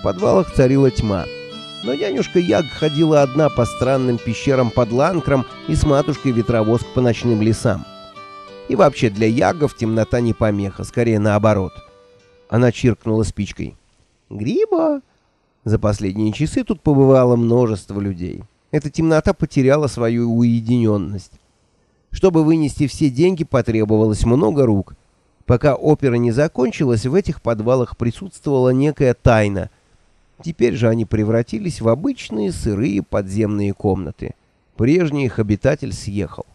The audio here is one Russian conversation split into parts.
В подвалах царила тьма. Но нянюшка Яг ходила одна по странным пещерам под Ланкром и с матушкой ветровозк по ночным лесам. И вообще для Ягов темнота не помеха, скорее наоборот. Она чиркнула спичкой. «Грибо!» За последние часы тут побывало множество людей. Эта темнота потеряла свою уединенность. Чтобы вынести все деньги, потребовалось много рук. Пока опера не закончилась, в этих подвалах присутствовала некая тайна. Теперь же они превратились в обычные сырые подземные комнаты. Прежний их обитатель съехал.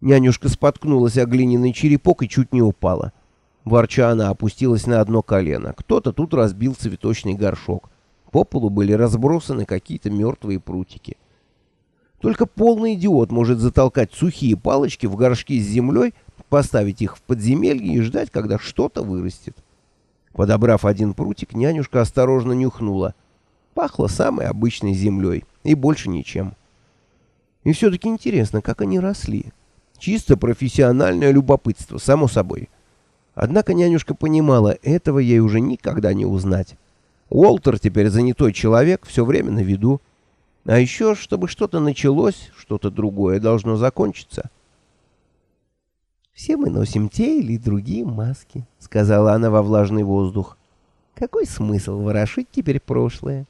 Нянюшка споткнулась о глиняный черепок и чуть не упала. Ворча она опустилась на одно колено. Кто-то тут разбил цветочный горшок. По полу были разбросаны какие-то мертвые прутики. Только полный идиот может затолкать сухие палочки в горшки с землей, поставить их в подземелье и ждать, когда что-то вырастет. Подобрав один прутик, нянюшка осторожно нюхнула. Пахло самой обычной землей и больше ничем. И все-таки интересно, как они росли. Чисто профессиональное любопытство, само собой. Однако нянюшка понимала, этого ей уже никогда не узнать. Уолтер теперь занятой человек, все время на виду. А еще, чтобы что-то началось, что-то другое должно закончиться. «Все мы носим те или другие маски», — сказала она во влажный воздух. «Какой смысл ворошить теперь прошлое?